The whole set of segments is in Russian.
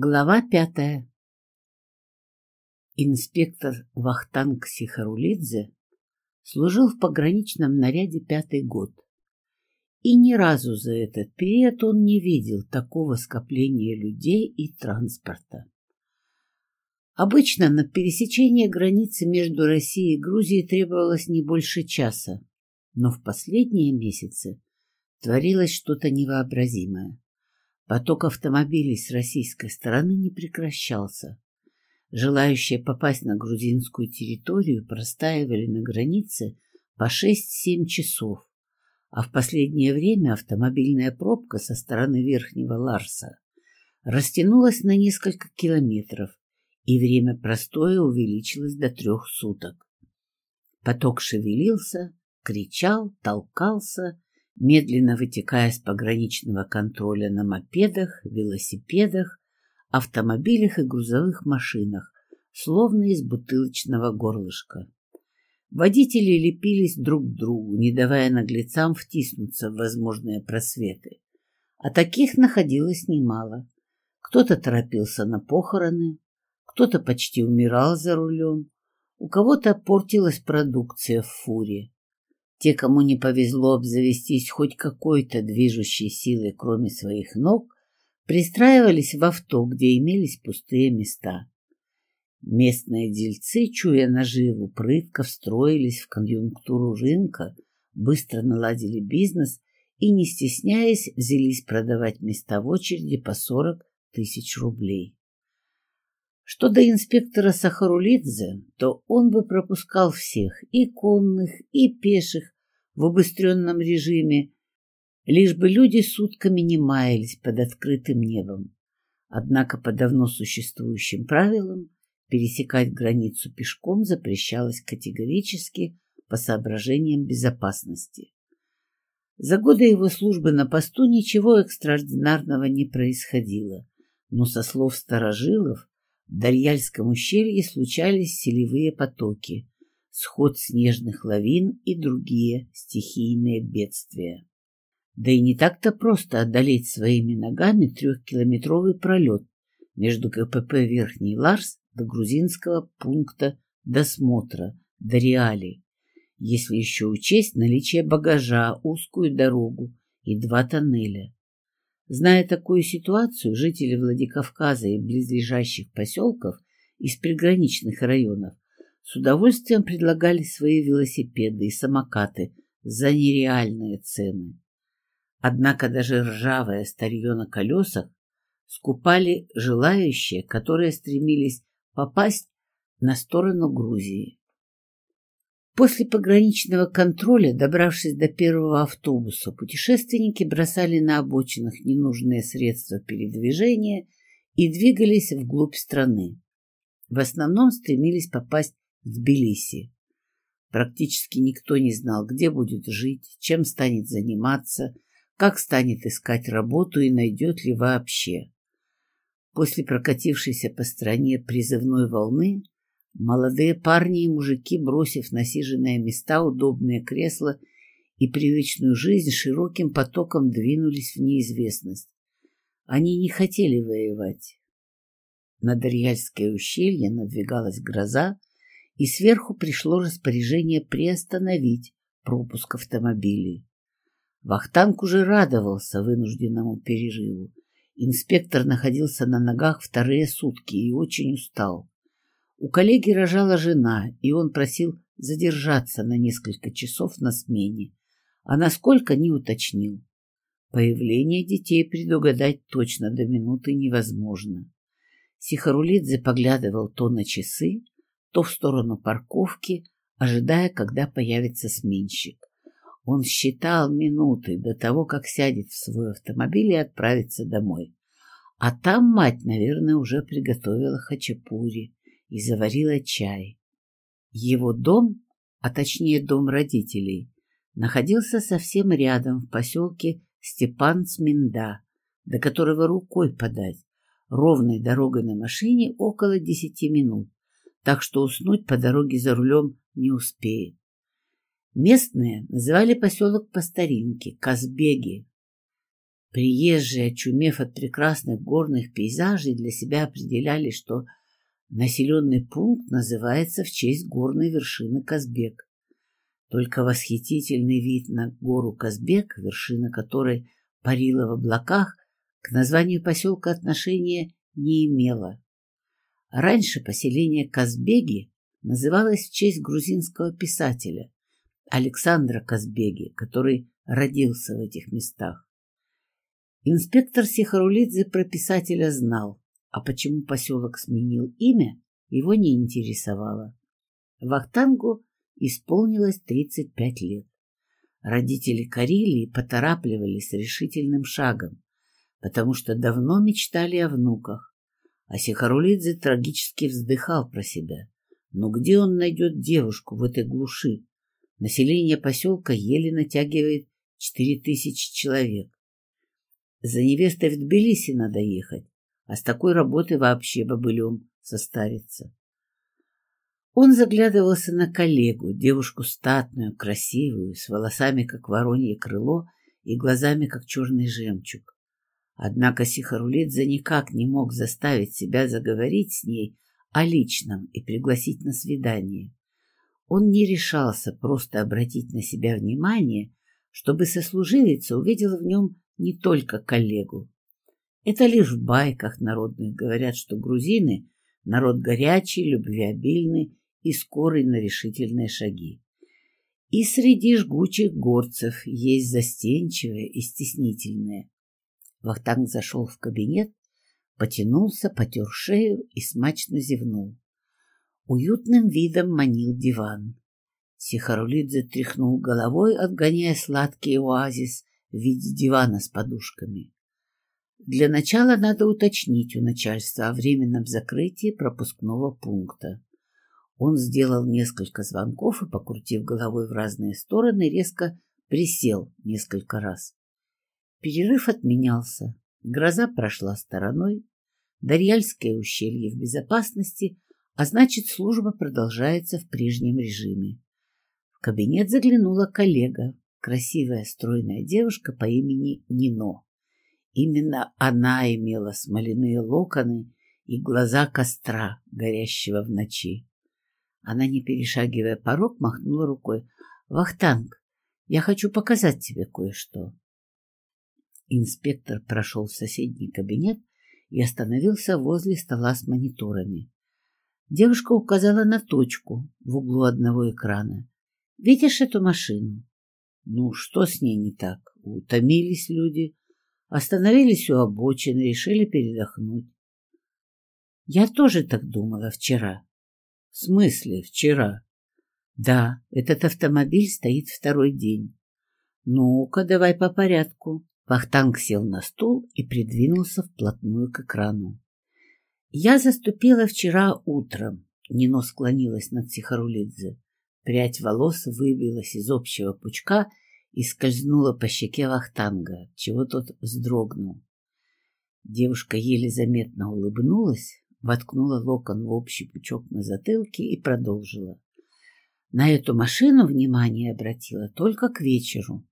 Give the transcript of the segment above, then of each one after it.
Глава пятая Инспектор Вахтанг Сихарулидзе служил в пограничном наряде пятый год. И ни разу за этот период он не видел такого скопления людей и транспорта. Обычно на пересечение границы между Россией и Грузией требовалось не больше часа, но в последние месяцы творилось что-то невообразимое. Поток автомобилей с российской стороны не прекращался. Желающие попасть на грузинскую территорию простаивали на границе по 6-7 часов, а в последнее время автомобильная пробка со стороны Верхнего Ларса растянулась на несколько километров, и время простоя увеличилось до трех суток. Поток шевелился, кричал, толкался медленно вытекая с пограничного контроля на мопедах, велосипедах, автомобилях и грузовых машинах, словно из бутылочного горлышка. Водители лепились друг к другу, не давая наглецам втиснуться в возможные просветы. А таких находилось немало. Кто-то торопился на похороны, кто-то почти умирал за рулем, у кого-то портилась продукция в фуре. Те, кому не повезло обзавестись хоть какой-то движущей силой, кроме своих ног, пристраивались в авто, где имелись пустые места. Местные дельцы, чуя наживу, прытко встроились в конъюнктуру рынка, быстро наладили бизнес и, не стесняясь, взялись продавать места в очереди по 40 тысяч рублей. Что до инспектора Сахарулидзе, то он бы пропускал всех, и конных, и пеших, в убыстренном режиме, лишь бы люди сутками не маялись под открытым небом. Однако по давно существующим правилам пересекать границу пешком запрещалось категорически по соображениям безопасности. За годы его службы на посту ничего экстраординарного не происходило, но со слов старожилов в Дарьяльском ущелье случались селевые потоки, сход снежных лавин и другие стихийные бедствия. Да и не так-то просто одолеть своими ногами трехкилометровый пролет между КПП Верхний Ларс до грузинского пункта досмотра, до Реали, если еще учесть наличие багажа, узкую дорогу и два тоннеля. Зная такую ситуацию, жители Владикавказа и близлежащих поселков из приграничных районов с удовольствием предлагали свои велосипеды и самокаты за нереальные цены. Однако даже ржавое старье на колесах скупали желающие, которые стремились попасть на сторону Грузии. После пограничного контроля, добравшись до первого автобуса, путешественники бросали на обочинах ненужные средства передвижения и двигались вглубь страны. В основном стремились попасть в Тбилиси. Практически никто не знал, где будет жить, чем станет заниматься, как станет искать работу и найдет ли вообще. После прокатившейся по стране призывной волны Молодые парни и мужики, бросив насиженные места, удобные кресла и привычную жизнь, широким потоком двинулись в неизвестность. Они не хотели воевать. На Дарьяльское ущелье надвигалась гроза, и сверху пришло распоряжение приостановить пропуск автомобилей. Вахтанг уже радовался вынужденному перерыву. Инспектор находился на ногах вторые сутки и очень устал. У коллеги рожала жена, и он просил задержаться на несколько часов на смене, а насколько не уточнил. Появление детей предугадать точно до минуты невозможно. Сихарулидзе поглядывал то на часы, то в сторону парковки, ожидая, когда появится сменщик. Он считал минуты до того, как сядет в свой автомобиль и отправится домой. А там мать, наверное, уже приготовила хачапури и заварила чай. Его дом, а точнее дом родителей, находился совсем рядом в поселке Степан-Цминда, до которого рукой подать, ровной дорогой на машине около десяти минут, так что уснуть по дороге за рулем не успеет. Местные называли поселок по старинке Казбеги. Приезжие, очумев от прекрасных горных пейзажей, для себя определяли, что населенный пункт называется в честь горной вершины Казбек. Только восхитительный вид на гору Казбек, вершина которой парила в облаках, к названию поселка отношения не имела. Раньше поселение Казбеги называлось в честь грузинского писателя Александра Казбеги, который родился в этих местах. Инспектор Сихарулидзе про писателя знал, а почему поселок сменил имя, его не интересовало. Вахтангу исполнилось 35 лет. Родители корили и поторапливали с решительным шагом, потому что давно мечтали о внуках. А Сихарулидзе трагически вздыхал про себя. Но где он найдет девушку в этой глуши? Население поселка еле натягивает четыре тысячи человек. За невестой в Тбилиси надо ехать, а с такой работы вообще бобылем состарится. Он заглядывался на коллегу, девушку статную, красивую, с волосами, как воронье крыло, и глазами, как черный жемчуг. Однако Сихарулидзе никак не мог заставить себя заговорить с ней о личном и пригласить на свидание. Он не решался просто обратить на себя внимание, чтобы сослуживица увидела в нем не только коллегу. Это лишь в байках народных говорят, что грузины — народ горячий, любвеобильный и скорый на решительные шаги. И среди жгучих горцев есть застенчивые и стеснительные. Вахтанг зашел в кабинет, потянулся, потер шею и смачно зевнул. Уютным видом манил диван. Сихарулидзе тряхнул головой, отгоняя сладкий оазис в виде дивана с подушками. Для начала надо уточнить у начальства о временном закрытии пропускного пункта. Он сделал несколько звонков и, покрутив головой в разные стороны, резко присел несколько раз. Перерыв отменялся. Гроза прошла стороной. Дарьяльское ущелье в безопасности, а значит, служба продолжается в прежнем режиме. В кабинет заглянула коллега, красивая стройная девушка по имени Нино. Именно она имела смоляные локоны и глаза костра, горящего в ночи. Она, не перешагивая порог, махнула рукой. «Вахтанг, я хочу показать тебе кое-что». Инспектор прошел в соседний кабинет и остановился возле стола с мониторами. Девушка указала на точку в углу одного экрана. «Видишь эту машину?» «Ну, что с ней не так? Утомились люди, остановились у обочины, решили передохнуть». «Я тоже так думала вчера». «В смысле вчера?» «Да, этот автомобиль стоит второй день». «Ну-ка, давай по порядку». Вахтанг сел на стул и придвинулся вплотную к экрану. Я заступила вчера утром. Нино склонилась над Сихарулидзе. Прядь волос выбилась из общего пучка и скользнула по щеке Вахтанга, чего тот вздрогнул. Девушка еле заметно улыбнулась, воткнула локон в общий пучок на затылке и продолжила. На эту машину внимание обратила только к вечеру.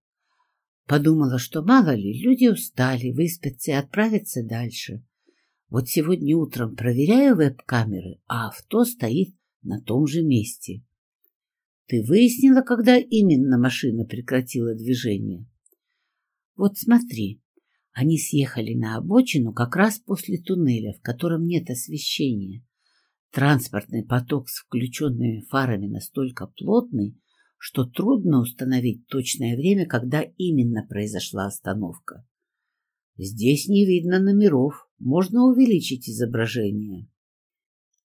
Подумала, что мало ли, люди устали, выспятся и отправятся дальше. Вот сегодня утром проверяю веб-камеры, а авто стоит на том же месте. Ты выяснила, когда именно машина прекратила движение? Вот смотри, они съехали на обочину как раз после туннеля, в котором нет освещения. Транспортный поток с включенными фарами настолько плотный, что трудно установить точное время, когда именно произошла остановка. Здесь не видно номеров, можно увеличить изображение.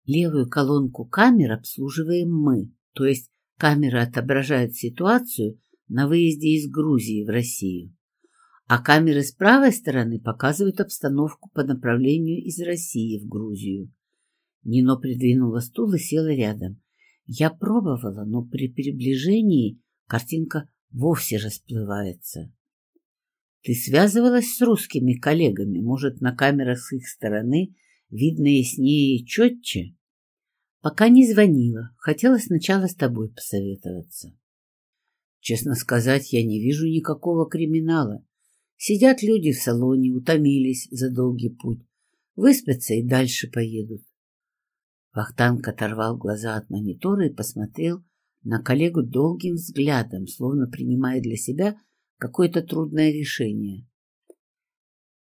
Левую колонку камер обслуживаем мы, то есть камера отображает ситуацию на выезде из Грузии в Россию, а камеры с правой стороны показывают обстановку по направлению из России в Грузию. Нино придвинула стул и села рядом. Я пробовала, но при приближении картинка вовсе расплывается. Ты связывалась с русскими коллегами? Может, на камерах с их стороны видно яснее и четче? Пока не звонила. Хотела сначала с тобой посоветоваться. Честно сказать, я не вижу никакого криминала. Сидят люди в салоне, утомились за долгий путь. Выспятся и дальше поедут. Вахтанг оторвал глаза от монитора и посмотрел на коллегу долгим взглядом, словно принимая для себя какое-то трудное решение.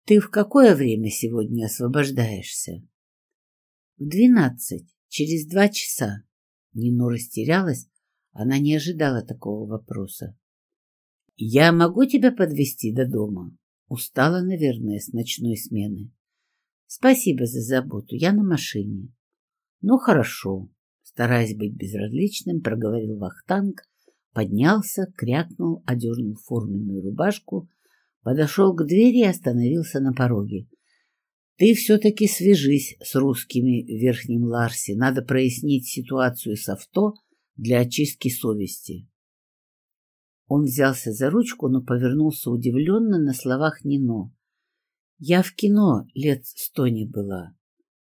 «Ты в какое время сегодня освобождаешься?» «В двенадцать, через два часа». Нино растерялась, она не ожидала такого вопроса. «Я могу тебя подвести до дома?» Устала, наверное, с ночной смены. «Спасибо за заботу, я на машине». «Ну, хорошо», — стараясь быть безразличным, проговорил Вахтанг, поднялся, крякнул, одернул форменную рубашку, подошел к двери и остановился на пороге. «Ты все-таки свяжись с русскими в Верхнем Ларсе. Надо прояснить ситуацию с авто для очистки совести». Он взялся за ручку, но повернулся удивленно на словах Нино. «Я в кино лет сто не была».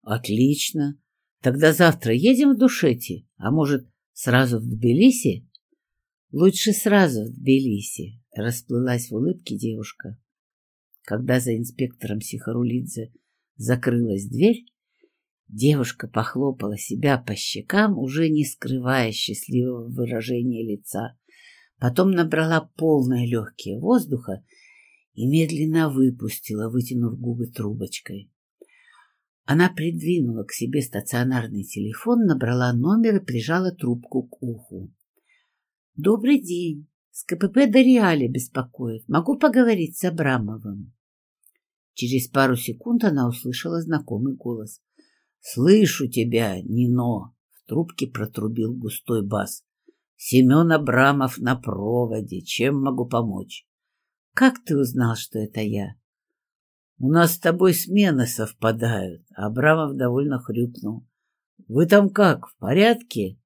«Отлично. Тогда завтра едем в Душети, а может, сразу в Тбилиси?» «Лучше сразу в Тбилиси», — расплылась в улыбке девушка. Когда за инспектором Сихарулидзе закрылась дверь, девушка похлопала себя по щекам, уже не скрывая счастливого выражения лица. Потом набрала полные легкие воздуха и медленно выпустила, вытянув губы трубочкой. Она придвинула к себе стационарный телефон, набрала номер и прижала трубку к уху. «Добрый день. С КПП Дориали беспокоит. Могу поговорить с Абрамовым?» Через пару секунд она услышала знакомый голос. «Слышу тебя, Нино!» В трубке протрубил густой бас. Семен Абрамов на проводе. Чем могу помочь? Как ты узнал, что это я? У нас с тобой смены совпадают. Абрамов довольно хрюкнул. Вы там как, в порядке?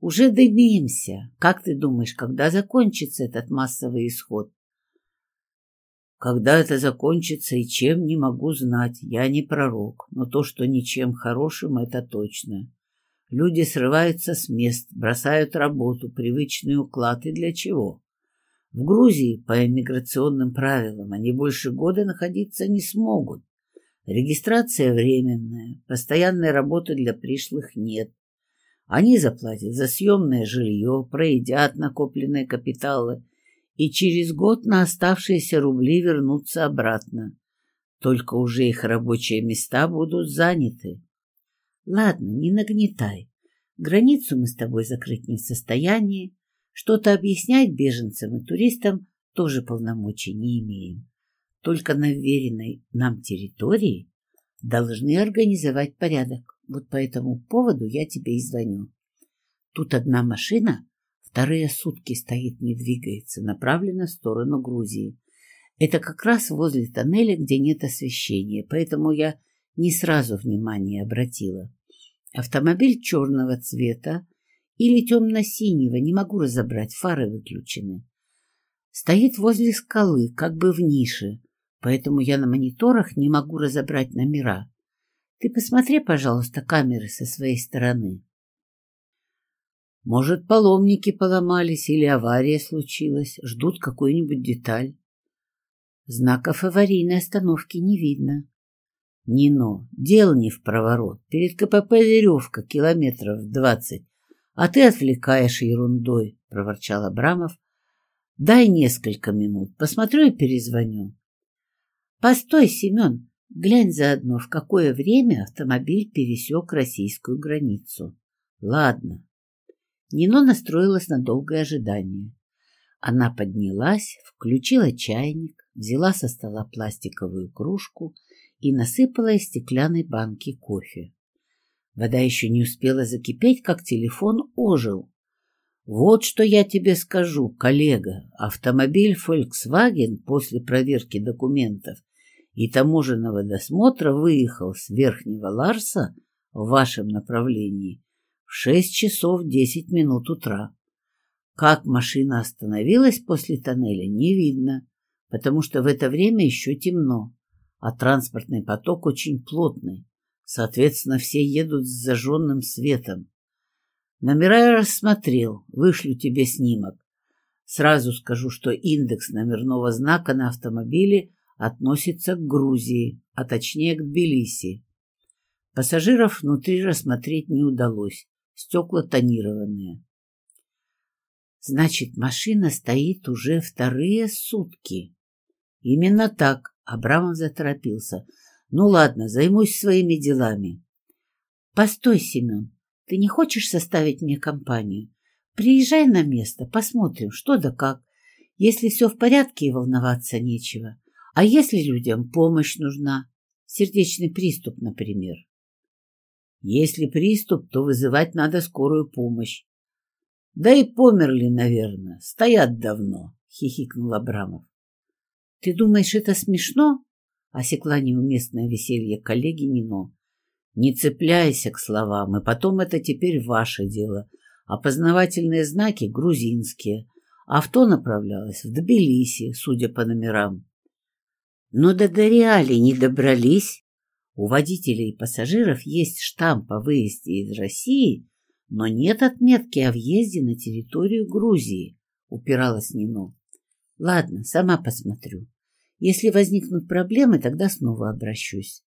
Уже дымимся. Как ты думаешь, когда закончится этот массовый исход? Когда это закончится и чем, не могу знать. Я не пророк, но то, что ничем хорошим, это точно. Люди срываются с мест, бросают работу, привычный уклад. И для чего? В Грузии по иммиграционным правилам они больше года находиться не смогут. Регистрация временная, постоянной работы для пришлых нет. Они заплатят за съемное жилье, проедят накопленные капиталы и через год на оставшиеся рубли вернутся обратно. Только уже их рабочие места будут заняты. Ладно, не нагнетай. Границу мы с тобой закрыть не в состоянии. Что-то объяснять беженцам и туристам тоже полномочий не имеем. Только на веренной нам территории должны организовать порядок. Вот по этому поводу я тебе и звоню. Тут одна машина вторые сутки стоит, не двигается, направлена в сторону Грузии. Это как раз возле тоннеля, где нет освещения, поэтому я не сразу внимание обратила. Автомобиль черного цвета или темно-синего, не могу разобрать, фары выключены. Стоит возле скалы, как бы в нише, поэтому я на мониторах не могу разобрать номера. Ты посмотри, пожалуйста, камеры со своей стороны. Может, паломники поломались или авария случилась, ждут какую-нибудь деталь. Знаков аварийной остановки не видно. Нино, дело не в проворот. Перед КПП веревка километров двадцать, а ты отвлекаешь ерундой, — проворчал Абрамов. Дай несколько минут, посмотрю и перезвоню. Постой, Семен, глянь заодно, в какое время автомобиль пересек российскую границу. Ладно. Нино настроилась на долгое ожидание. Она поднялась, включила чайник, взяла со стола пластиковую кружку — и насыпала из стеклянной банки кофе. Вода еще не успела закипеть, как телефон ожил. «Вот что я тебе скажу, коллега. Автомобиль Volkswagen после проверки документов и таможенного досмотра выехал с Верхнего Ларса в вашем направлении в шесть часов десять минут утра. Как машина остановилась после тоннеля, не видно, потому что в это время еще темно а транспортный поток очень плотный. Соответственно, все едут с зажженным светом. Номера я рассмотрел, вышлю тебе снимок. Сразу скажу, что индекс номерного знака на автомобиле относится к Грузии, а точнее к Тбилиси. Пассажиров внутри рассмотреть не удалось, стекла тонированные. Значит, машина стоит уже вторые сутки. Именно так, Абрамов заторопился. Ну ладно, займусь своими делами. Постой, Семен, ты не хочешь составить мне компанию? Приезжай на место, посмотрим, что да как. Если все в порядке и волноваться нечего. А если людям помощь нужна? Сердечный приступ, например. Если приступ, то вызывать надо скорую помощь. Да и померли, наверное. Стоят давно, — хихикнул Абрамов. — Ты думаешь, это смешно? — осекла неуместное веселье коллеги Нино. — Не цепляйся к словам, и потом это теперь ваше дело. Опознавательные знаки грузинские. Авто направлялось в Тбилиси, судя по номерам. Но до Дориали не добрались. У водителей и пассажиров есть штамп о выезде из России, но нет отметки о въезде на территорию Грузии, упиралась Нино. Ладно, сама посмотрю. Если возникнут проблемы, тогда снова обращусь.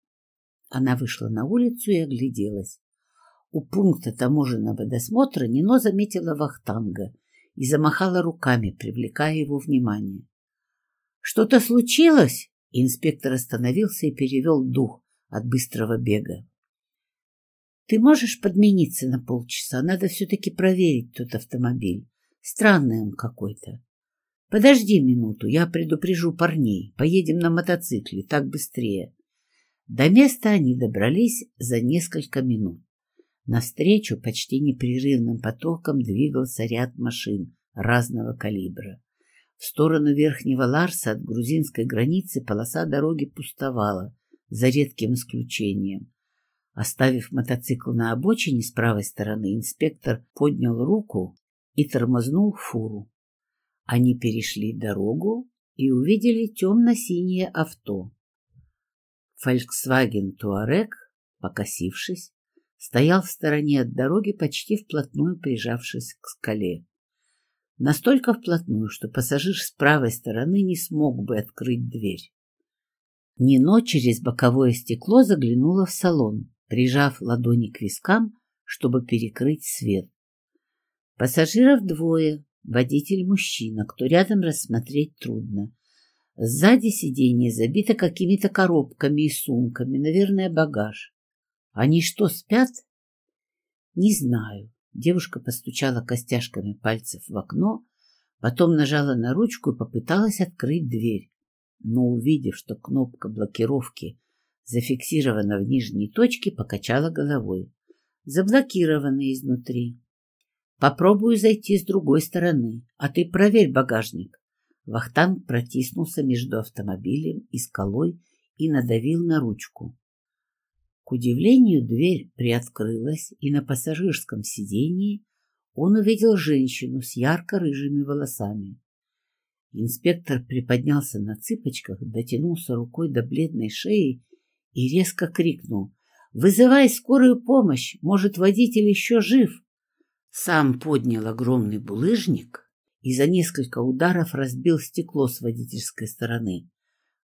Она вышла на улицу и огляделась. У пункта таможенного досмотра Нино заметила Вахтанга и замахала руками, привлекая его внимание. «Что-то случилось?» Инспектор остановился и перевел дух от быстрого бега. «Ты можешь подмениться на полчаса? Надо все-таки проверить тот автомобиль. Странный он какой-то. Подожди минуту, я предупрежу парней. Поедем на мотоцикле, так быстрее». До места они добрались за несколько минут. Навстречу почти непрерывным потоком двигался ряд машин разного калибра. В сторону Верхнего Ларса от грузинской границы полоса дороги пустовала, за редким исключением. Оставив мотоцикл на обочине с правой стороны, инспектор поднял руку и тормознул фуру. Они перешли дорогу и увидели темно-синее авто. Volkswagen Touareg, покосившись, стоял в стороне от дороги, почти вплотную прижавшись к скале. Настолько вплотную, что пассажир с правой стороны не смог бы открыть дверь. Нино через боковое стекло заглянула в салон, прижав ладони к вискам, чтобы перекрыть свет. Пассажиров двое, водитель мужчина, кто рядом рассмотреть трудно. Сзади сиденье забито какими-то коробками и сумками, наверное, багаж. Они что, спят? Не знаю. Девушка постучала костяшками пальцев в окно, потом нажала на ручку и попыталась открыть дверь. Но, увидев, что кнопка блокировки зафиксирована в нижней точке, покачала головой. Заблокирована изнутри. Попробую зайти с другой стороны, а ты проверь багажник. Вахтанг протиснулся между автомобилем и скалой и надавил на ручку. К удивлению, дверь приоткрылась, и на пассажирском сидении он увидел женщину с ярко-рыжими волосами. Инспектор приподнялся на цыпочках, дотянулся рукой до бледной шеи и резко крикнул «Вызывай скорую помощь! Может, водитель еще жив!» Сам поднял огромный булыжник и за несколько ударов разбил стекло с водительской стороны.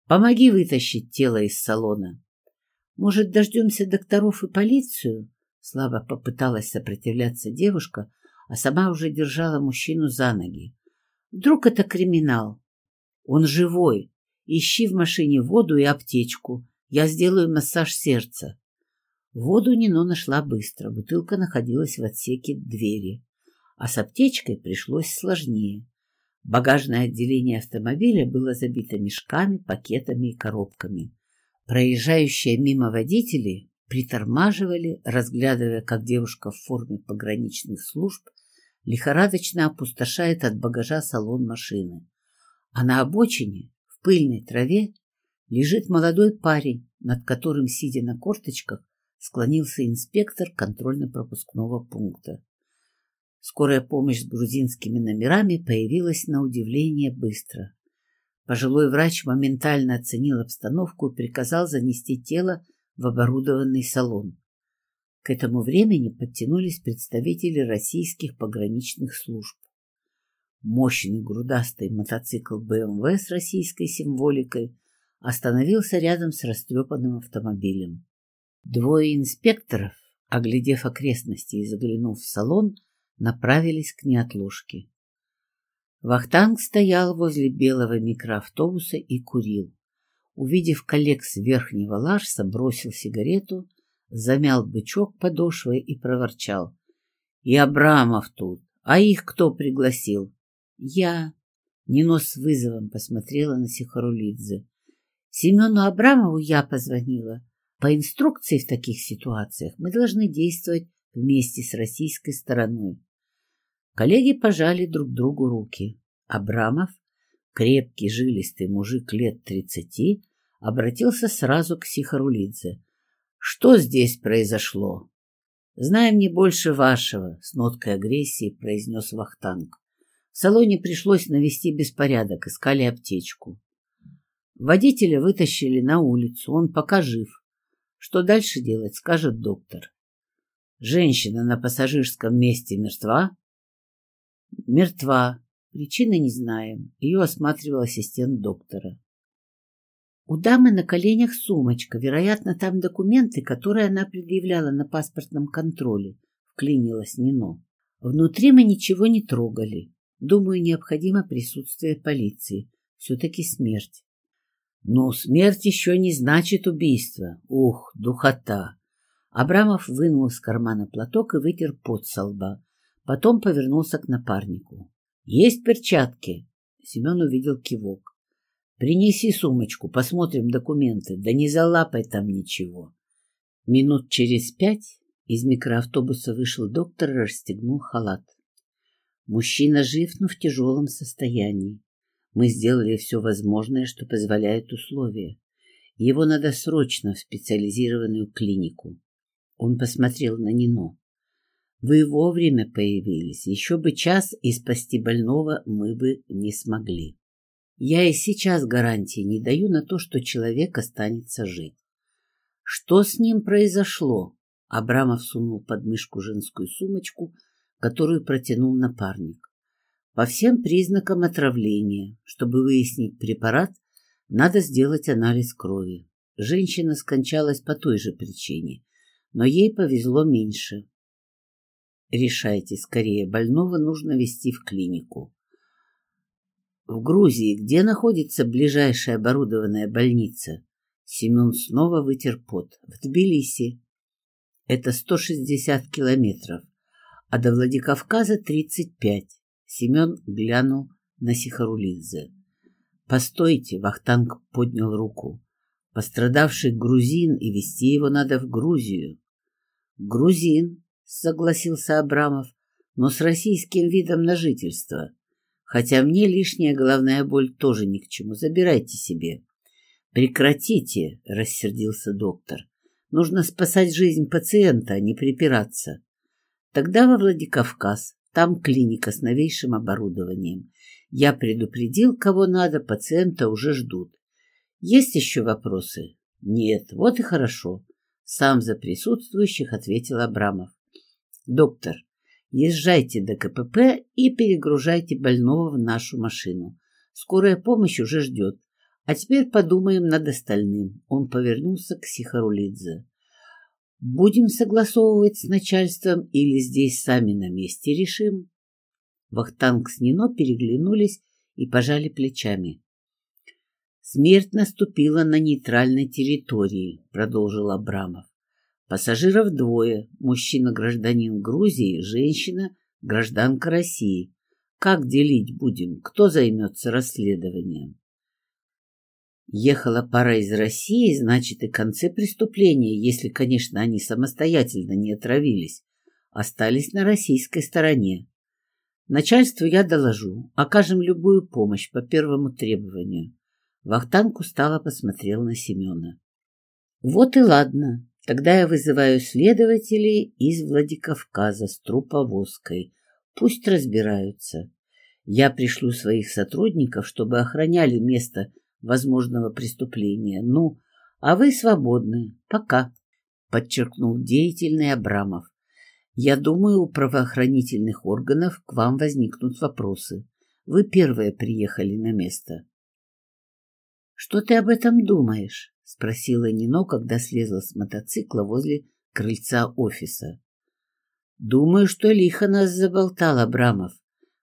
«Помоги вытащить тело из салона!» Может, дождемся докторов и полицию? Слабо попыталась сопротивляться девушка, а сама уже держала мужчину за ноги. Вдруг это криминал? Он живой. Ищи в машине воду и аптечку. Я сделаю массаж сердца. Воду Нино нашла быстро. Бутылка находилась в отсеке двери. А с аптечкой пришлось сложнее. Багажное отделение автомобиля было забито мешками, пакетами и коробками. Проезжающие мимо водители притормаживали, разглядывая, как девушка в форме пограничных служб лихорадочно опустошает от багажа салон машины. А на обочине, в пыльной траве, лежит молодой парень, над которым, сидя на корточках, склонился инспектор контрольно-пропускного пункта. Скорая помощь с грузинскими номерами появилась на удивление быстро. Пожилой врач моментально оценил обстановку и приказал занести тело в оборудованный салон. К этому времени подтянулись представители российских пограничных служб. Мощный грудастый мотоцикл БМВ с российской символикой остановился рядом с растрепанным автомобилем. Двое инспекторов, оглядев окрестности и заглянув в салон, направились к неотложке. Вахтанг стоял возле белого микроавтобуса и курил. Увидев коллег с верхнего ларса, бросил сигарету, замял бычок подошвой и проворчал. — И Абрамов тут. А их кто пригласил? — Я. Нино с вызовом посмотрела на Сихарулидзе. Семену Абрамову я позвонила. По инструкции в таких ситуациях мы должны действовать вместе с российской стороной. Коллеги пожали друг другу руки. Абрамов, крепкий жилистый мужик лет тридцати, обратился сразу к Сихарулидзе. «Что здесь произошло?» «Знаем не больше вашего», — с ноткой агрессии произнес Вахтанг. В салоне пришлось навести беспорядок, искали аптечку. Водителя вытащили на улицу, он пока жив. Что дальше делать, скажет доктор. Женщина на пассажирском месте мертва? Мертва. Причины не знаем. Ее осматривал ассистент доктора. У дамы на коленях сумочка. Вероятно, там документы, которые она предъявляла на паспортном контроле. Вклинилась Нино. Внутри мы ничего не трогали. Думаю, необходимо присутствие полиции. Все-таки смерть. Но смерть еще не значит убийство. Ух, духота! Абрамов вынул из кармана платок и вытер пот со лба. Потом повернулся к напарнику. «Есть перчатки?» Семен увидел кивок. «Принеси сумочку, посмотрим документы. Да не залапай там ничего». Минут через пять из микроавтобуса вышел доктор и расстегнул халат. Мужчина жив, но в тяжелом состоянии. Мы сделали все возможное, что позволяет условия. Его надо срочно в специализированную клинику. Он посмотрел на Нино. Вы вовремя появились. Еще бы час, и спасти больного мы бы не смогли. Я и сейчас гарантии не даю на то, что человек останется жить. Что с ним произошло? Абрамов сунул под мышку женскую сумочку, которую протянул напарник. По всем признакам отравления, чтобы выяснить препарат, надо сделать анализ крови. Женщина скончалась по той же причине, но ей повезло меньше. Решайте скорее, больного нужно везти в клинику. В Грузии где находится ближайшая оборудованная больница? Семен снова вытер пот. В Тбилиси. Это 160 километров, а до Владикавказа 35. Семен глянул на Сихарулидзе. «Постойте!» — Вахтанг поднял руку. «Пострадавший грузин, и везти его надо в Грузию». «Грузин», — согласился Абрамов, «но с российским видом на жительство. Хотя мне лишняя головная боль тоже ни к чему. Забирайте себе». «Прекратите!» — рассердился доктор. «Нужно спасать жизнь пациента, а не припираться». Тогда во Владикавказ там клиника с новейшим оборудованием. Я предупредил, кого надо, пациента уже ждут. Есть еще вопросы? Нет, вот и хорошо. Сам за присутствующих ответил Абрамов. Доктор, езжайте до КПП и перегружайте больного в нашу машину. Скорая помощь уже ждет. А теперь подумаем над остальным. Он повернулся к Сихарулидзе. Будем согласовывать с начальством или здесь сами на месте решим? Вахтанг с Нино переглянулись и пожали плечами. Смерть наступила на нейтральной территории, продолжил Абрамов. Пассажиров двое, мужчина-гражданин Грузии, женщина — гражданка России. Как делить будем? Кто займется расследованием? Ехала пара из России, значит, и концы преступления, если, конечно, они самостоятельно не отравились, остались на российской стороне. Начальству я доложу, окажем любую помощь по первому требованию. Вахтанг устало посмотрел на Семена. Вот и ладно. Тогда я вызываю следователей из Владикавказа с труповозкой. Пусть разбираются. Я пришлю своих сотрудников, чтобы охраняли место возможного преступления. Ну, а вы свободны. Пока, — подчеркнул деятельный Абрамов. Я думаю, у правоохранительных органов к вам возникнут вопросы. Вы первые приехали на место. — Что ты об этом думаешь? — спросила Нино, когда слезла с мотоцикла возле крыльца офиса. — Думаю, что лихо нас заболтал Абрамов.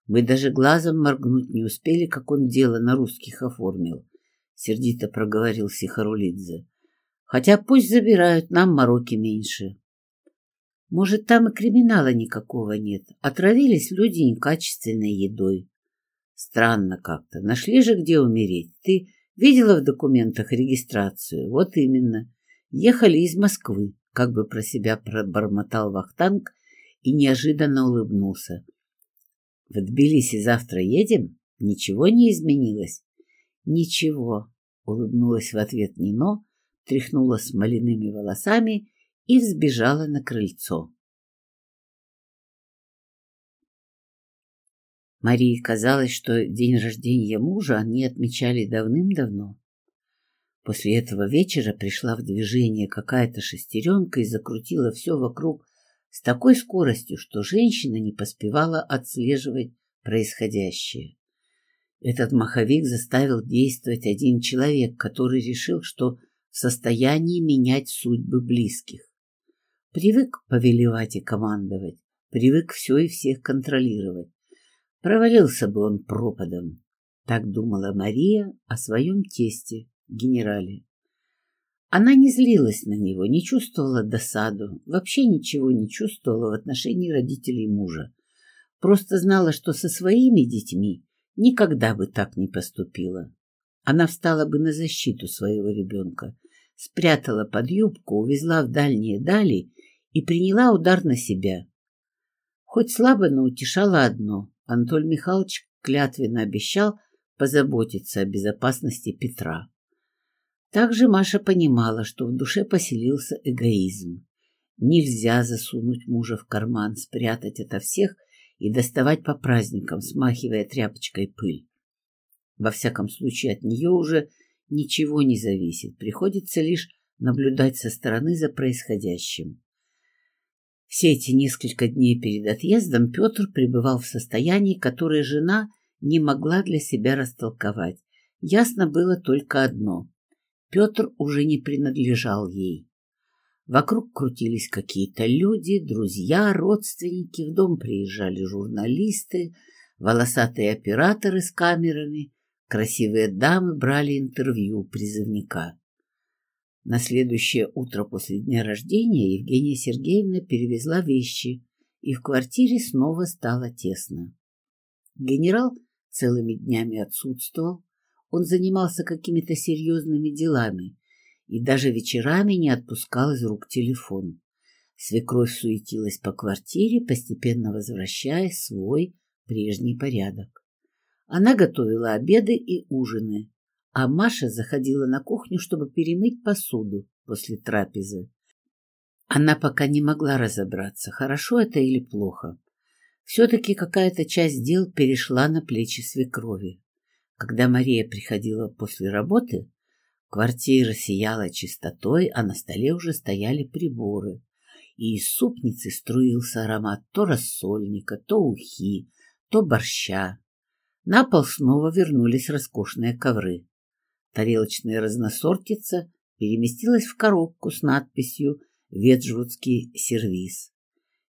Мы даже глазом моргнуть не успели, как он дело на русских оформил, — сердито проговорил Сихарулидзе. — Хотя пусть забирают, нам мороки меньше. Может, там и криминала никакого нет. Отравились люди некачественной едой. Странно как-то. Нашли же, где умереть. Ты видела в документах регистрацию? Вот именно. Ехали из Москвы, как бы про себя пробормотал Вахтанг и неожиданно улыбнулся. В Тбилиси завтра едем? Ничего не изменилось? Ничего, улыбнулась в ответ Нино, тряхнула смоляными волосами и взбежала на крыльцо. Марии казалось, что день рождения мужа они отмечали давным-давно. После этого вечера пришла в движение какая-то шестеренка и закрутила все вокруг с такой скоростью, что женщина не поспевала отслеживать происходящее. Этот маховик заставил действовать один человек, который решил, что в состоянии менять судьбы близких. Привык повелевать и командовать, привык все и всех контролировать. Провалился бы он пропадом. Так думала Мария о своем тесте, генерале. Она не злилась на него, не чувствовала досаду, вообще ничего не чувствовала в отношении родителей мужа. Просто знала, что со своими детьми никогда бы так не поступила. Она встала бы на защиту своего ребенка, спрятала под юбку, увезла в дальние дали и приняла удар на себя. Хоть слабо, но утешало одно. Анатолий Михайлович клятвенно обещал позаботиться о безопасности Петра. Также Маша понимала, что в душе поселился эгоизм. Нельзя засунуть мужа в карман, спрятать ото всех и доставать по праздникам, смахивая тряпочкой пыль. Во всяком случае, от нее уже ничего не зависит, приходится лишь наблюдать со стороны за происходящим. Все эти несколько дней перед отъездом Петр пребывал в состоянии, которое жена не могла для себя растолковать. Ясно было только одно. Петр уже не принадлежал ей. Вокруг крутились какие-то люди, друзья, родственники, в дом приезжали журналисты, волосатые операторы с камерами, красивые дамы брали интервью призывника. На следующее утро после дня рождения Евгения Сергеевна перевезла вещи, и в квартире снова стало тесно. Генерал целыми днями отсутствовал, он занимался какими-то серьезными делами и даже вечерами не отпускал из рук телефон. Свекровь суетилась по квартире, постепенно возвращая свой прежний порядок. Она готовила обеды и ужины, а Маша заходила на кухню, чтобы перемыть посуду после трапезы. Она пока не могла разобраться, хорошо это или плохо. Все-таки какая-то часть дел перешла на плечи свекрови. Когда Мария приходила после работы, квартира сияла чистотой, а на столе уже стояли приборы, и из супницы струился аромат то рассольника, то ухи, то борща. На пол снова вернулись роскошные ковры. Тарелочная разносортица переместилась в коробку с надписью «Ветжвудский сервиз».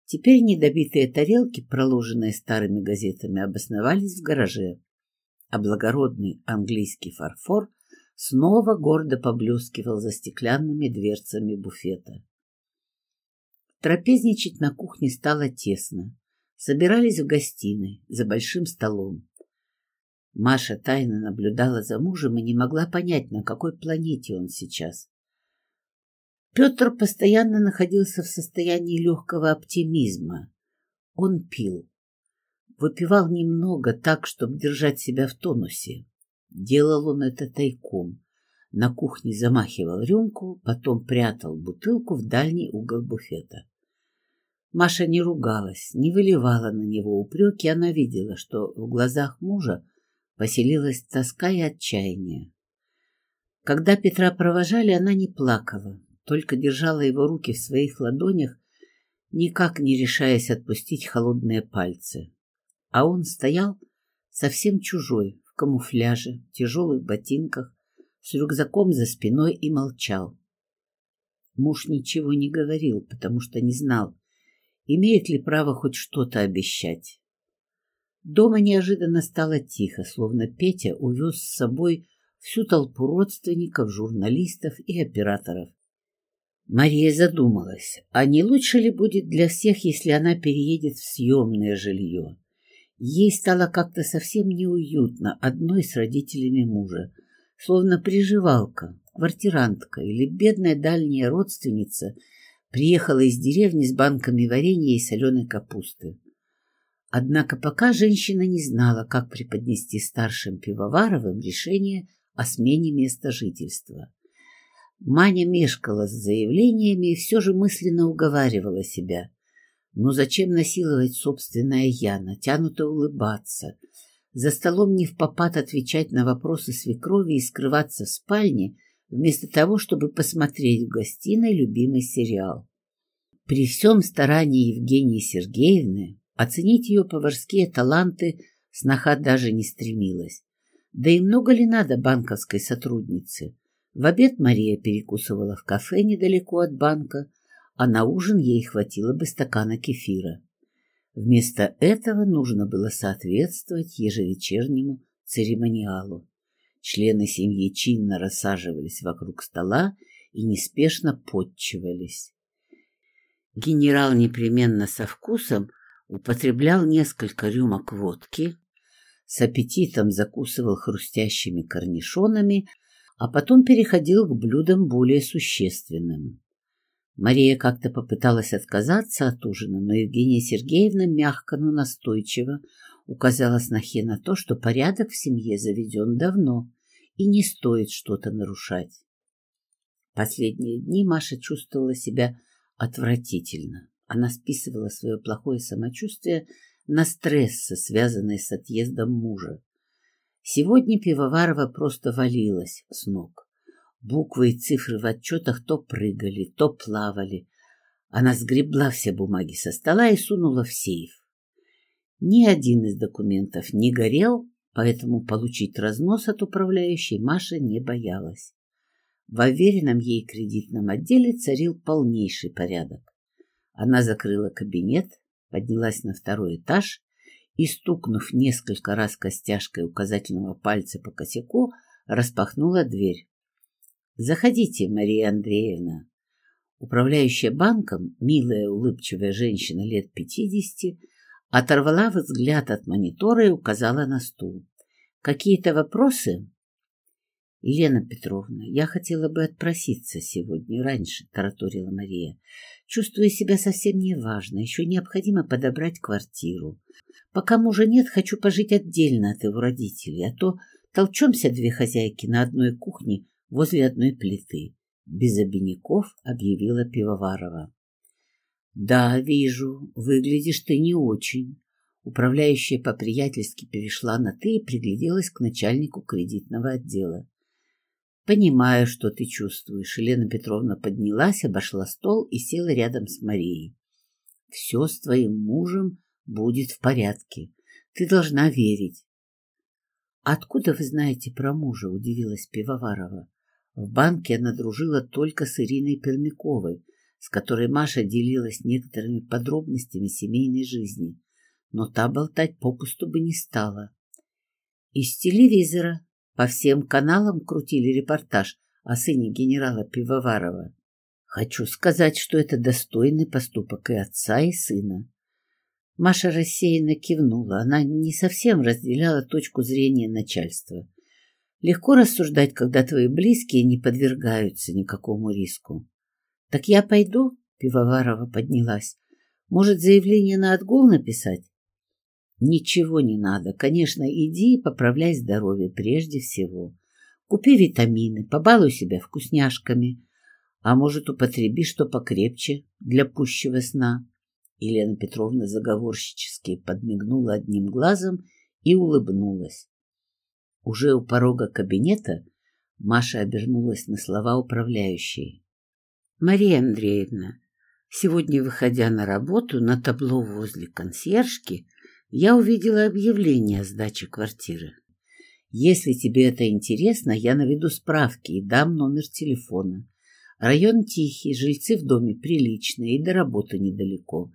Теперь недобитые тарелки, проложенные старыми газетами, обосновались в гараже, а благородный английский фарфор снова гордо поблескивал за стеклянными дверцами буфета. Трапезничать на кухне стало тесно. Собирались в гостиной, за большим столом. Маша тайно наблюдала за мужем и не могла понять, на какой планете он сейчас. Петр постоянно находился в состоянии легкого оптимизма. Он пил. Выпивал немного так, чтобы держать себя в тонусе. Делал он это тайком. На кухне замахивал рюмку, потом прятал бутылку в дальний угол буфета. Маша не ругалась, не выливала на него упреки, она видела, что в глазах мужа поселилась тоска и отчаяние. Когда Петра провожали, она не плакала, только держала его руки в своих ладонях, никак не решаясь отпустить холодные пальцы. А он стоял, совсем чужой, в камуфляже, в тяжелых ботинках, с рюкзаком за спиной и молчал. Муж ничего не говорил, потому что не знал, имеет ли право хоть что-то обещать. Дома неожиданно стало тихо, словно Петя увез с собой всю толпу родственников, журналистов и операторов. Мария задумалась, а не лучше ли будет для всех, если она переедет в съемное жилье? Ей стало как-то совсем неуютно одной с родителями мужа, словно приживалка, квартирантка или бедная дальняя родственница приехала из деревни с банками варенья и соленой капусты. Однако пока женщина не знала, как преподнести старшим пивоваровым решение о смене места жительства. Маня мешкала с заявлениями и все же мысленно уговаривала себя. Но зачем насиловать собственное «я», натянуто улыбаться, за столом не в попад отвечать на вопросы свекрови и скрываться в спальне, вместо того, чтобы посмотреть в гостиной любимый сериал. При всем старании Евгении Сергеевны оценить ее поварские таланты сноха даже не стремилась. Да и много ли надо банковской сотруднице? В обед Мария перекусывала в кафе недалеко от банка, а на ужин ей хватило бы стакана кефира. Вместо этого нужно было соответствовать ежевечернему церемониалу. Члены семьи чинно рассаживались вокруг стола и неспешно подчивались. Генерал непременно со вкусом употреблял несколько рюмок водки, с аппетитом закусывал хрустящими корнишонами, а потом переходил к блюдам более существенным. Мария как-то попыталась отказаться от ужина, но Евгения Сергеевна мягко, но настойчиво указала снохе на то, что порядок в семье заведен давно и не стоит что-то нарушать. Последние дни Маша чувствовала себя отвратительно. Она списывала свое плохое самочувствие на стрессы, связанные с отъездом мужа. Сегодня Пивоварова просто валилась с ног. Буквы и цифры в отчетах то прыгали, то плавали. Она сгребла все бумаги со стола и сунула в сейф. Ни один из документов не горел, поэтому получить разнос от управляющей Маша не боялась. В уверенном ей кредитном отделе царил полнейший порядок. Она закрыла кабинет, поднялась на второй этаж и, стукнув несколько раз костяшкой указательного пальца по косяку, распахнула дверь. Заходите, Мария Андреевна. Управляющая банком, милая улыбчивая женщина лет пятидесяти, оторвала взгляд от монитора и указала на стул. Какие-то вопросы? Елена Петровна, я хотела бы отпроситься сегодня раньше, тараторила Мария. Чувствую себя совсем неважно, еще необходимо подобрать квартиру. Пока мужа нет, хочу пожить отдельно от его родителей, а то толчемся две хозяйки на одной кухне возле одной плиты. Без обиняков объявила Пивоварова. Да, вижу, выглядишь ты не очень. Управляющая по-приятельски перешла на «ты» и пригляделась к начальнику кредитного отдела. «Понимаю, что ты чувствуешь». Елена Петровна поднялась, обошла стол и села рядом с Марией. «Все с твоим мужем будет в порядке. Ты должна верить». «Откуда вы знаете про мужа?» — удивилась Пивоварова. В банке она дружила только с Ириной Пермяковой, с которой Маша делилась некоторыми подробностями семейной жизни, но та болтать попусту бы не стала. Из телевизора по всем каналам крутили репортаж о сыне генерала Пивоварова. Хочу сказать, что это достойный поступок и отца, и сына. Маша рассеянно кивнула. Она не совсем разделяла точку зрения начальства. Легко рассуждать, когда твои близкие не подвергаются никакому риску. — Так я пойду? — Пивоварова поднялась. — Может, заявление на отгул написать? — Ничего не надо. Конечно, иди и поправляй здоровье прежде всего. Купи витамины, побалуй себя вкусняшками. А может, употреби что покрепче для пущего сна. Елена Петровна заговорщически подмигнула одним глазом и улыбнулась. Уже у порога кабинета Маша обернулась на слова управляющей. «Мария Андреевна, сегодня, выходя на работу, на табло возле консьержки я увидела объявление о сдаче квартиры. Если тебе это интересно, я наведу справки и дам номер телефона. Район тихий, жильцы в доме приличные и до работы недалеко.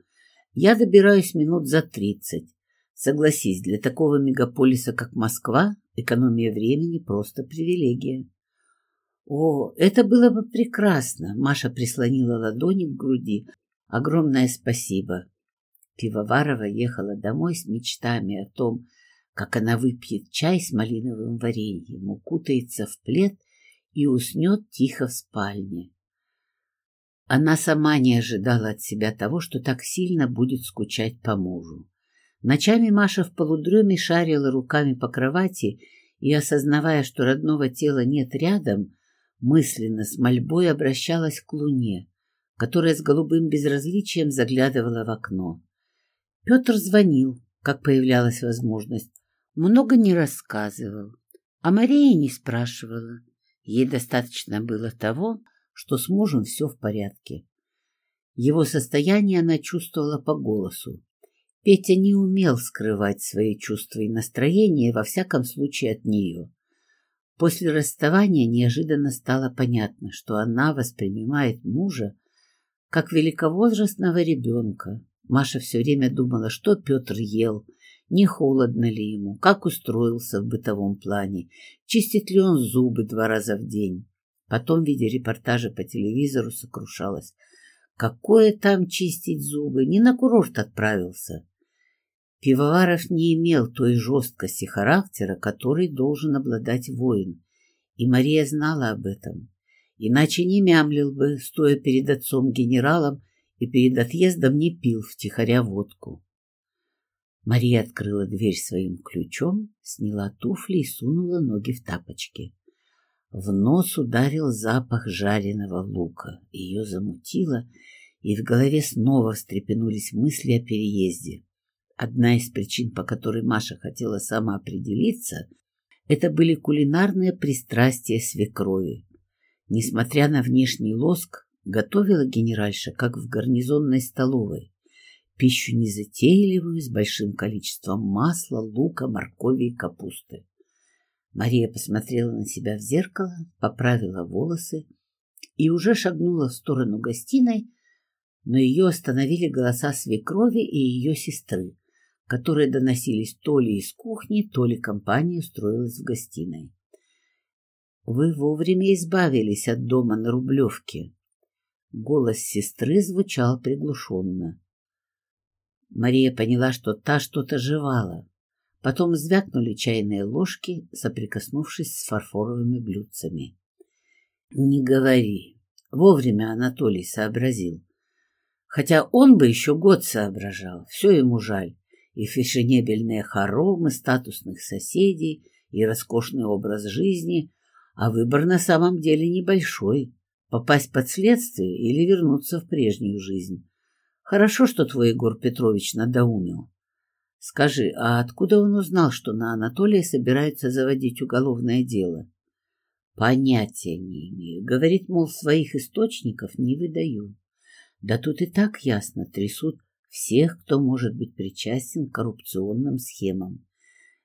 Я добираюсь минут за тридцать. Согласись, для такого мегаполиса, как Москва, экономия времени просто привилегия. О, это было бы прекрасно, Маша прислонила ладони к груди. Огромное спасибо. Пивоварова ехала домой с мечтами о том, как она выпьет чай с малиновым вареньем, укутается в плед и уснет тихо в спальне. Она сама не ожидала от себя того, что так сильно будет скучать по мужу. Ночами Маша в полудреме шарила руками по кровати и, осознавая, что родного тела нет рядом, мысленно с мольбой обращалась к луне, которая с голубым безразличием заглядывала в окно. Петр звонил, как появлялась возможность, много не рассказывал, а Мария не спрашивала. Ей достаточно было того, что с мужем все в порядке. Его состояние она чувствовала по голосу. Петя не умел скрывать свои чувства и настроения, во всяком случае от нее. После расставания неожиданно стало понятно, что она воспринимает мужа как великовозрастного ребенка. Маша все время думала, что Петр ел, не холодно ли ему, как устроился в бытовом плане, чистит ли он зубы два раза в день. Потом, видя репортажи по телевизору, сокрушалась. Какое там чистить зубы? Не на курорт отправился. Пивоваров не имел той жесткости характера, которой должен обладать воин. И Мария знала об этом. Иначе не мямлил бы, стоя перед отцом-генералом, и перед отъездом не пил втихаря водку. Мария открыла дверь своим ключом, сняла туфли и сунула ноги в тапочки. В нос ударил запах жареного лука. Ее замутило, и в голове снова встрепенулись мысли о переезде. Одна из причин, по которой Маша хотела сама определиться, это были кулинарные пристрастия свекрови. Несмотря на внешний лоск, готовила генеральша, как в гарнизонной столовой. Пищу незатейливую, с большим количеством масла, лука, моркови и капусты. Мария посмотрела на себя в зеркало, поправила волосы и уже шагнула в сторону гостиной, но ее остановили голоса свекрови и ее сестры которые доносились то ли из кухни, то ли компания устроилась в гостиной. «Вы вовремя избавились от дома на Рублевке». Голос сестры звучал приглушенно. Мария поняла, что та что-то жевала. Потом звякнули чайные ложки, соприкоснувшись с фарфоровыми блюдцами. «Не говори». Вовремя Анатолий сообразил. Хотя он бы еще год соображал, все ему жаль и фешенебельные хоромы статусных соседей, и роскошный образ жизни, а выбор на самом деле небольшой — попасть под следствие или вернуться в прежнюю жизнь. Хорошо, что твой Егор Петрович надоумил. Скажи, а откуда он узнал, что на Анатолия собираются заводить уголовное дело? Понятия не имею. Говорит, мол, своих источников не выдаю. Да тут и так ясно трясут всех, кто может быть причастен к коррупционным схемам.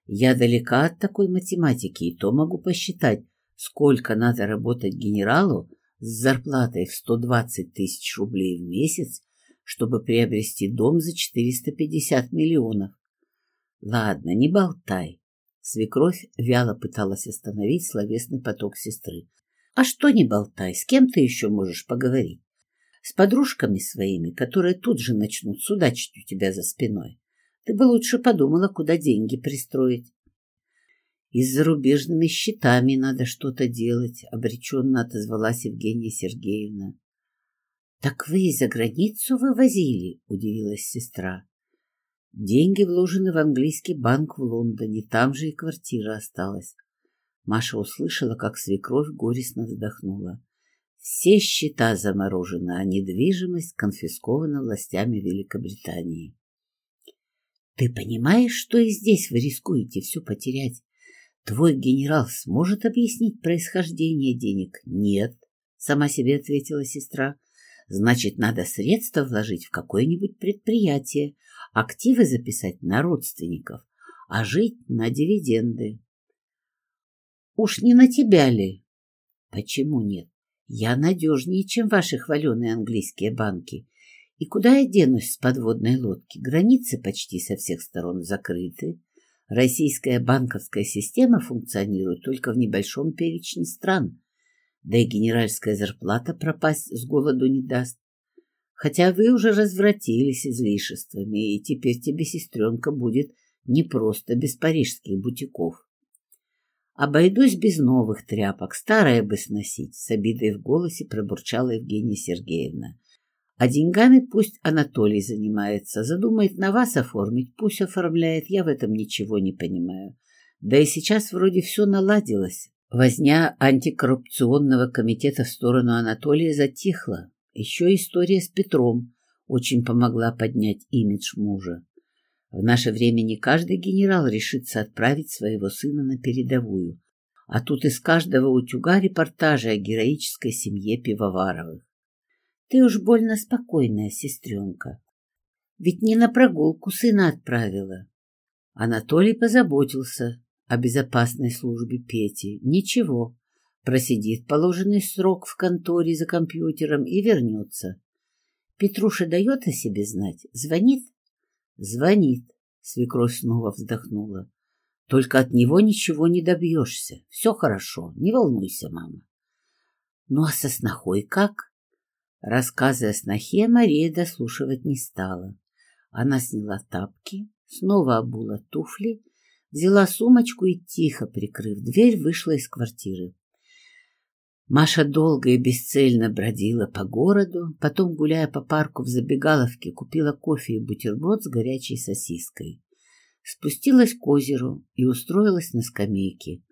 Я далека от такой математики, и то могу посчитать, сколько надо работать генералу с зарплатой в 120 тысяч рублей в месяц, чтобы приобрести дом за 450 миллионов. Ладно, не болтай. Свекровь вяло пыталась остановить словесный поток сестры. А что не болтай, с кем ты еще можешь поговорить? с подружками своими, которые тут же начнут судачить у тебя за спиной. Ты бы лучше подумала, куда деньги пристроить. И с зарубежными счетами надо что-то делать, обреченно отозвалась Евгения Сергеевна. Так вы и за границу вывозили, удивилась сестра. Деньги вложены в английский банк в Лондоне, там же и квартира осталась. Маша услышала, как свекровь горестно вздохнула. Все счета заморожены, а недвижимость конфискована властями Великобритании. Ты понимаешь, что и здесь вы рискуете все потерять? Твой генерал сможет объяснить происхождение денег? Нет, сама себе ответила сестра. Значит, надо средства вложить в какое-нибудь предприятие, активы записать на родственников, а жить на дивиденды. Уж не на тебя ли? Почему нет? Я надежнее, чем ваши хваленые английские банки. И куда я денусь с подводной лодки? Границы почти со всех сторон закрыты. Российская банковская система функционирует только в небольшом перечне стран. Да и генеральская зарплата пропасть с голоду не даст. Хотя вы уже развратились излишествами, и теперь тебе, сестренка, будет не просто без парижских бутиков. Обойдусь без новых тряпок, старое бы сносить, с обидой в голосе пробурчала Евгения Сергеевна. А деньгами пусть Анатолий занимается, задумает на вас оформить, пусть оформляет, я в этом ничего не понимаю. Да и сейчас вроде все наладилось. Возня антикоррупционного комитета в сторону Анатолия затихла. Еще история с Петром очень помогла поднять имидж мужа. В наше время не каждый генерал решится отправить своего сына на передовую, а тут из каждого утюга репортажи о героической семье Пивоваровых. Ты уж больно спокойная, сестренка. Ведь не на прогулку сына отправила. Анатолий позаботился о безопасной службе Пети. Ничего, просидит положенный срок в конторе за компьютером и вернется. Петруша дает о себе знать? Звонит? Звонит. Свекровь снова вздохнула. Только от него ничего не добьешься. Все хорошо, не волнуйся, мама. Ну а со снохой как? Рассказы о снохе Мария дослушивать не стала. Она сняла тапки, снова обула туфли, взяла сумочку и, тихо прикрыв дверь, вышла из квартиры. Маша долго и бесцельно бродила по городу, потом, гуляя по парку в забегаловке, купила кофе и бутерброд с горячей сосиской. Спустилась к озеру и устроилась на скамейке.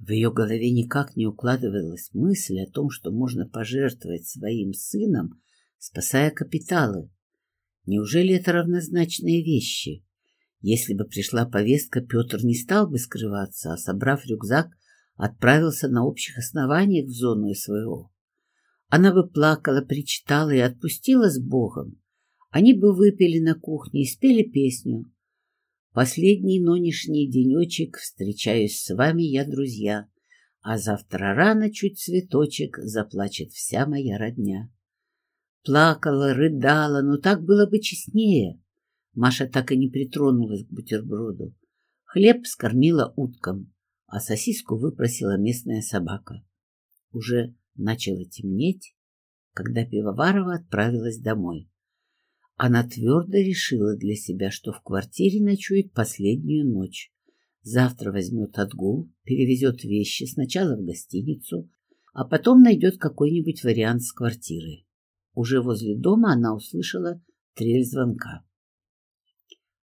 В ее голове никак не укладывалась мысль о том, что можно пожертвовать своим сыном, спасая капиталы. Неужели это равнозначные вещи? Если бы пришла повестка, Петр не стал бы скрываться, а, собрав рюкзак, отправился на общих основаниях в зону СВО. Она бы плакала, причитала и отпустила с Богом. Они бы выпили на кухне и спели песню Последний нынешний денечек встречаюсь с вами я, друзья, а завтра рано чуть цветочек заплачет вся моя родня. Плакала, рыдала, но так было бы честнее. Маша так и не притронулась к бутерброду. Хлеб скормила уткам, а сосиску выпросила местная собака. Уже начало темнеть, когда Пивоварова отправилась домой. Она твердо решила для себя, что в квартире ночует последнюю ночь. Завтра возьмет отгул, перевезет вещи сначала в гостиницу, а потом найдет какой-нибудь вариант с квартиры. Уже возле дома она услышала трель звонка.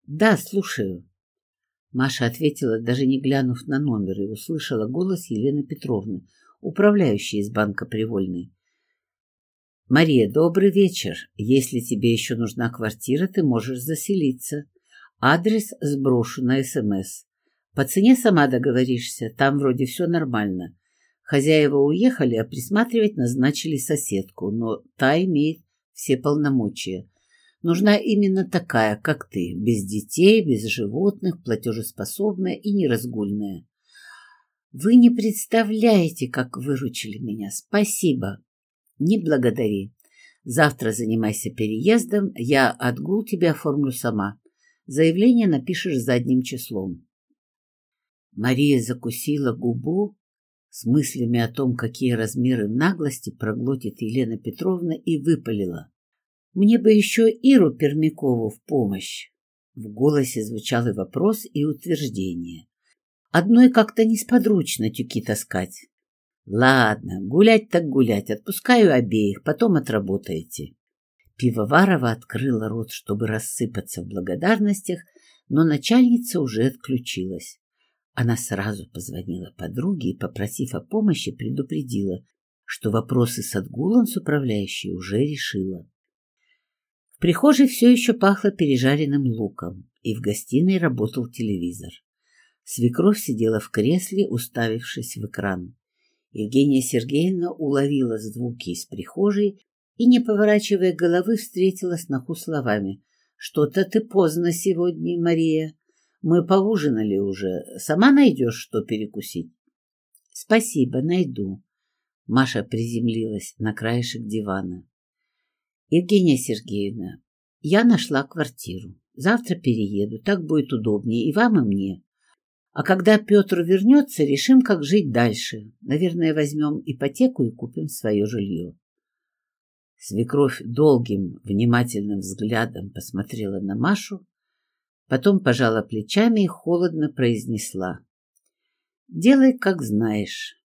«Да, слушаю». Маша ответила, даже не глянув на номер, и услышала голос Елены Петровны, управляющей из банка Привольной. «Мария, добрый вечер. Если тебе еще нужна квартира, ты можешь заселиться. Адрес сброшу на СМС. По цене сама договоришься, там вроде все нормально. Хозяева уехали, а присматривать назначили соседку, но та имеет все полномочия. Нужна именно такая, как ты, без детей, без животных, платежеспособная и неразгульная. Вы не представляете, как выручили меня. Спасибо. Не благодари. Завтра занимайся переездом, я отгул тебе оформлю сама. Заявление напишешь задним числом. Мария закусила губу с мыслями о том, какие размеры наглости проглотит Елена Петровна, и выпалила. «Мне бы еще Иру Пермякову в помощь!» В голосе звучал и вопрос, и утверждение. Одной как-то несподручно тюки таскать. Ладно, гулять так гулять, отпускаю обеих, потом отработаете. Пивоварова открыла рот, чтобы рассыпаться в благодарностях, но начальница уже отключилась. Она сразу позвонила подруге и, попросив о помощи, предупредила, что вопросы с отгулом с управляющей уже решила. В прихожей все еще пахло пережаренным луком, и в гостиной работал телевизор. Свекровь сидела в кресле, уставившись в экран. Евгения Сергеевна уловила звуки из прихожей и, не поворачивая головы, встретила сноху словами. «Что-то ты поздно сегодня, Мария. Мы поужинали уже. Сама найдешь, что перекусить?» «Спасибо, найду». Маша приземлилась на краешек дивана. «Евгения Сергеевна, я нашла квартиру. Завтра перееду, так будет удобнее и вам, и мне. А когда Петр вернется, решим, как жить дальше. Наверное, возьмем ипотеку и купим свое жилье. Свекровь долгим, внимательным взглядом посмотрела на Машу, потом пожала плечами и холодно произнесла. «Делай, как знаешь.